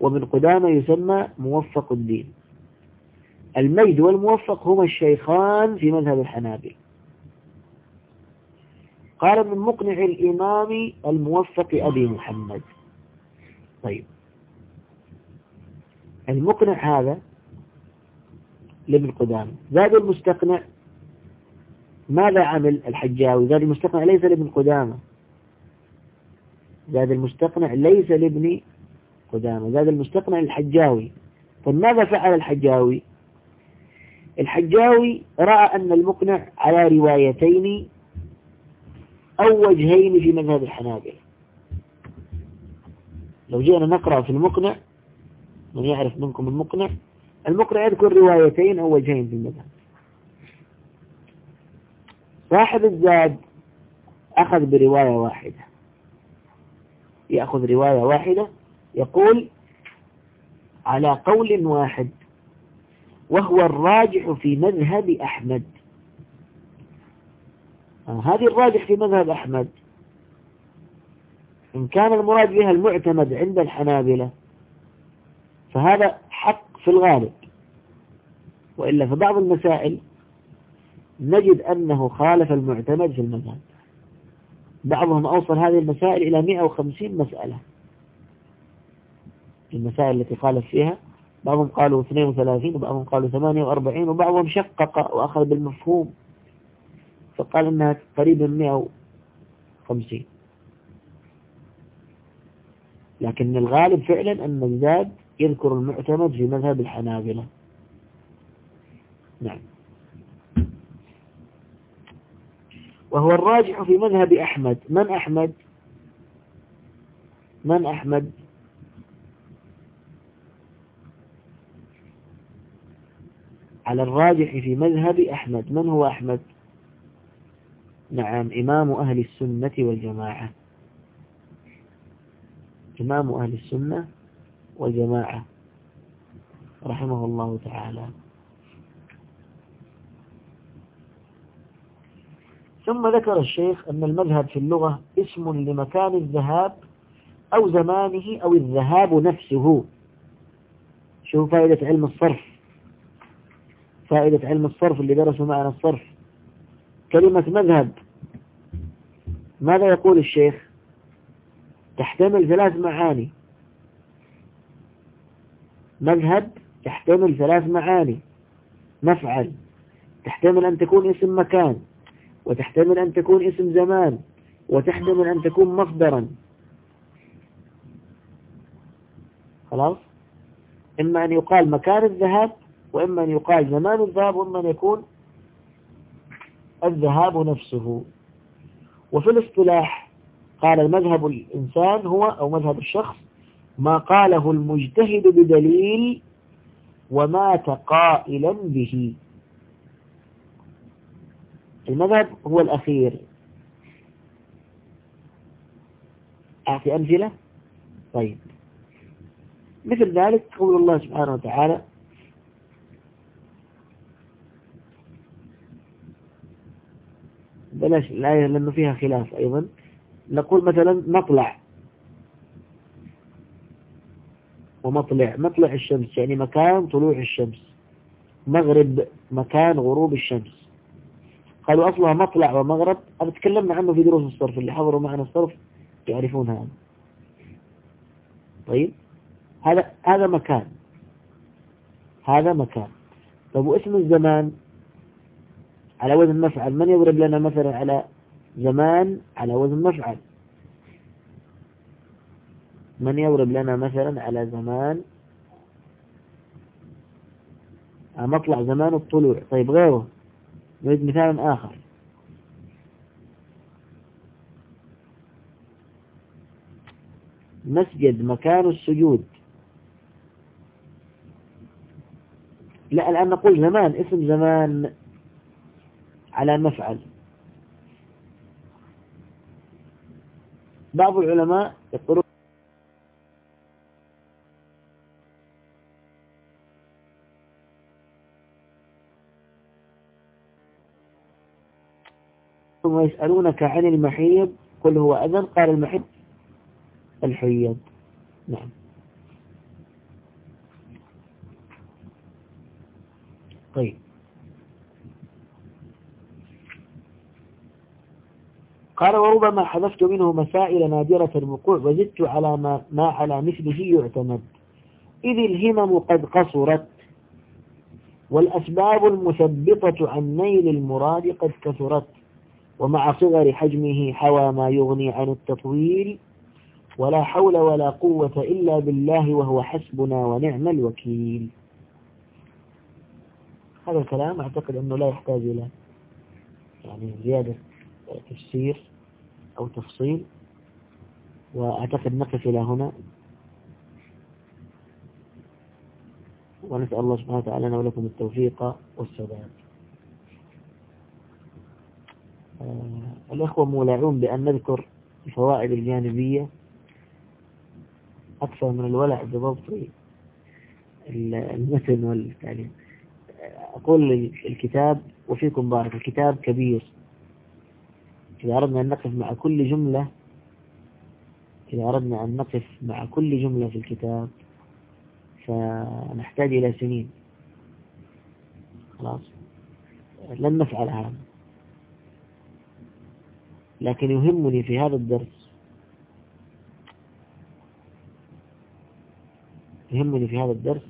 ومن قدامى يسمى موفق الدين. المجد والموفق هما الشيخان في مذهب الحنابل قال من مقنع الإمام الموفق أبي محمد. طيب. المقنع هذا لابن قدامى زاد المستقنع. ماذا عمل الحجاوي؟ زاد المستقنع ليس لابن قدامى زاد المستقنع ليس لابن قدامى زاد المستقنع الحجاوي. فماذا فعل الحجاوي؟ الحجاوي رأى أن المقنع على روايتين أو وجهين في مذهب الحنابلة. لو جئنا نقرأ في المقنع من يعرف منكم المقنع المقنع يذكر روايتين أو وجهين في المذهب. صاحب الزاد أخذ برواية واحدة. يأخذ رواية واحدة يقول على قول واحد وهو الراجح في مذهب أحمد. هذه الراجح في مذهب أحمد. إن كان المراد بها المعتمد عند الحنابلة فهذا حق في الغالب. وإلا في بعض المسائل نجد أنه خالف المعتمد في المذهب. بعضهم أوصل هذه المسائل إلى 150 مسألة. المسائل التي خالف فيها. بعضهم قالوا 32 وبعضهم قالوا 48 وبعضهم شقق وأخذ بالمفهوم فقال إنها قريبا 150 لكن الغالب فعلا أن الزاد يذكر المعتمد في مذهب الحنابلة. نعم. وهو الراجح في مذهب أحمد. من أحمد؟ من أحمد؟ على الراجح في مذهب أحمد. من هو أحمد؟ نعم إمام أهل السنة والجماعة. إمام أهل السنة والجماعة رحمه الله تعالى. ثم ذكر الشيخ أن المذهب في اللغة اسم لمكان الذهاب أو زمانه أو الذهاب نفسه. شو فائدة علم الصرف. فائدة علم الصرف اللي درسوا معنا الصرف. كلمة مذهب. ماذا يقول الشيخ؟ تحتمل ثلاث معاني. مذهب تحتمل ثلاث معاني. مفعل. تحتمل أن تكون اسم مكان. وتحتمل أن تكون اسم زمان. وتحتمل أن تكون مصدرا. خلاص؟ إما أن يقال مكان الذهاب وإما أن يقال زمان الذهاب وإما أن يكون الذهاب نفسه. وفي الاصطلاح قال مذهب الإنسان هو أو مذهب الشخص ما قاله المجتهد بدليل ومات قائلا به. المذهب هو الأخير. أعطي أمثلة؟ طيب. مثل ذلك قول الله سبحانه وتعالى بلاش الآية لأنه فيها خلاف أيضا. نقول مثلا مطلع. ومطلع. مطلع الشمس يعني مكان طلوع الشمس. مغرب مكان غروب الشمس. قالوا أصلها مطلع ومغرب. أنا تكلمنا عنه في دروس الصرف اللي حضروا معنا الصرف يعرفون هذا طيب؟ هذا هذا مكان. هذا مكان. طيب واسم الزمان؟ على وزن مفعل. من يضرب لنا مثلا على زمان؟ على وزن مفعل. من يضرب لنا مثلا على زمان؟ مطلع زمان الطلوع؟ طيب غيره. نريد مثال آخر. مسجد مكان السجود. لا الآن نقول زمان اسم زمان. على مفعل. بعض العلماء يقولون ثم يسألونك عن المحيض قل هو أذن قال المحيض الحيض. نعم. طيب. قال وربما حذفت منه مسائل نادرة الوقوع وزدت على ما, ما على مثله يعتمد. إذ الهمم قد قصرت والأسباب المثبطة عن نيل المراد قد كثرت ومع صغر حجمه حوى ما يغني عن التطويل ولا حول ولا قوة إلا بالله وهو حسبنا ونعم الوكيل. هذا الكلام أعتقد أنه لا يحتاج إلى يعني زيادة تفسير أو تفصيل وأعتقد نقف إلى هنا. ونسأل الله سبحانه وتعالى لنا ولكم التوفيق والسداد. آه الأخوة مولعون بأن نذكر الفوائد الجانبية أكثر من الولع بضبط المتن والتعليم. أقول الكتاب وفيكم بارك الكتاب كبير. إذا أردنا أن نقف مع كل جملة إذا أردنا أن نقف مع كل جملة في الكتاب فنحتاج إلى سنين. خلاص؟ لن نفعل هذا. لكن يهمني في هذا الدرس يهمني في هذا الدرس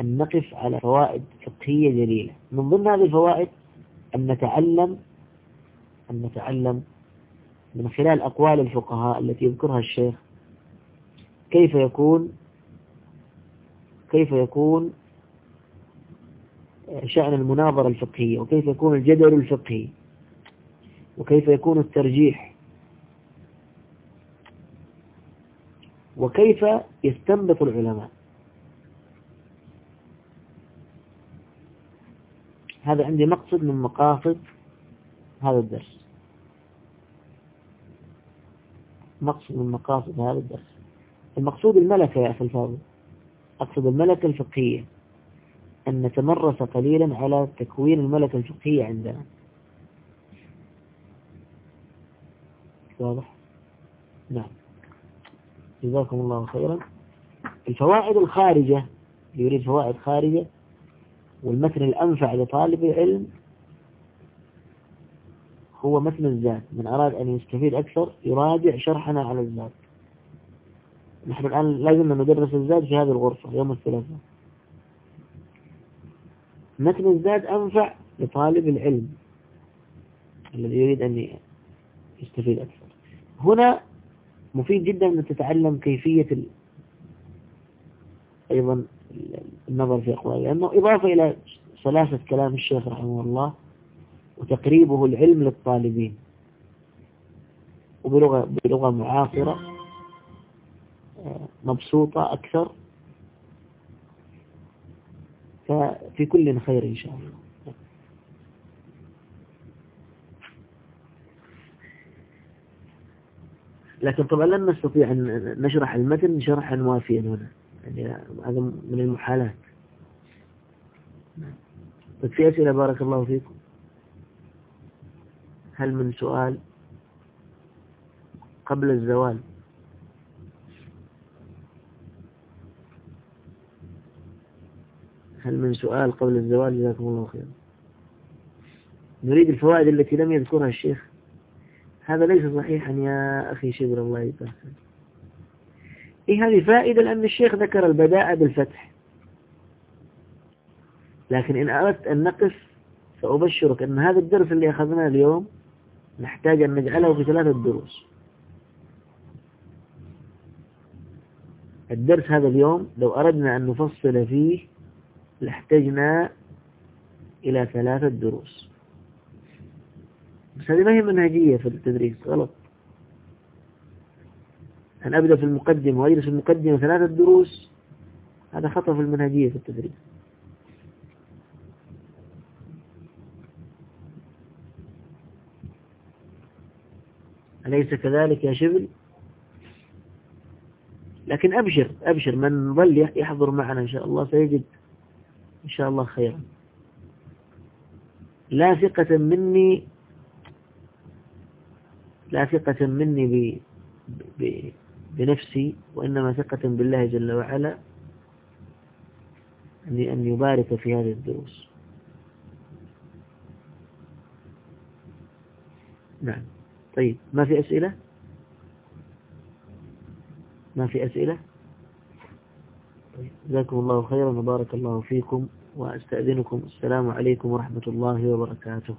أن نقف على فوائد فقهية جليلة. من ضمن هذه الفوائد أن نتعلم أن نتعلم من خلال أقوال الفقهاء التي يذكرها الشيخ كيف يكون كيف يكون شأن المناظرة الفقهية وكيف يكون الجدل الفقهي وكيف يكون الترجيح وكيف يستنبط العلماء. هذا عندي مقصد من مقاصد هذا الدرس. مقصد من مقاصد هذا الدرس. المقصود الملكة يا أخي الفاضل. أقصد الملكة الفقهية. أن نتمرس قليلا على تكوين الملكة الفقهية عندنا. واضح؟ نعم. جزاكم الله خيرا. الفوائد الخارجة يريد فوائد خارجة والمتن الأنفع لطالب العلم هو متن الزاد من أراد أن يستفيد أكثر يراجع شرحنا على الزاد نحن الآن لازم ندرس الزاد في هذه الغرفة يوم الثلاثاء. متن الزاد أنفع لطالب العلم الذي يريد أن يستفيد أكثر. هنا مفيد جدا أن تتعلم كيفية ال... أيضا النظر في أقواله لأنه إضافة إلى سلاسة كلام الشيخ رحمه الله وتقريبه العلم للطالبين. وبلغة بلغة معاصرة آه، مبسوطة أكثر. ففي كل خير إن شاء الله. لكن طبعا لن نستطيع أن نشرح المتن شرحا وافيا هنا. يعني هذا من المحالات. طيب في أسئلة؟ بارك الله فيكم. هل من سؤال قبل الزوال؟ هل من سؤال قبل الزوال؟ جزاكم الله خيرا. نريد الفوائد التي لم يذكرها الشيخ. هذا ليس صحيحا يا أخي شبر الله يبارك إيه هذه فائدة؟ لأن الشيخ ذكر البداء بالفتح. لكن إن أردت أن نقف فأبشرك أن هذا الدرس اللي أخذناه اليوم نحتاج أن نجعله في ثلاثة دروس. الدرس هذا اليوم لو أردنا أن نفصل فيه لاحتجنا إلى ثلاثة دروس. بس هذه ما هي منهجية في التدريس غلط. أن أبدأ في المقدمة وأجلس في المقدمة ثلاثة دروس هذا خطأ في المنهجية في التدريس. أليس كذلك يا شبل؟ لكن أبشر أبشر من ظل يحضر معنا إن شاء الله سيجد إن شاء الله خيرا. لا ثقة مني لا ثقة مني ب... ب... بنفسي وإنما ثقة بالله جل وعلا أن يبارك في هذه الدروس. نعم. طيب ما في أسئلة؟ ما في أسئلة؟ طيب جزاكم الله خيرا وبارك الله فيكم وأستأذنكم. السلام عليكم ورحمة الله وبركاته.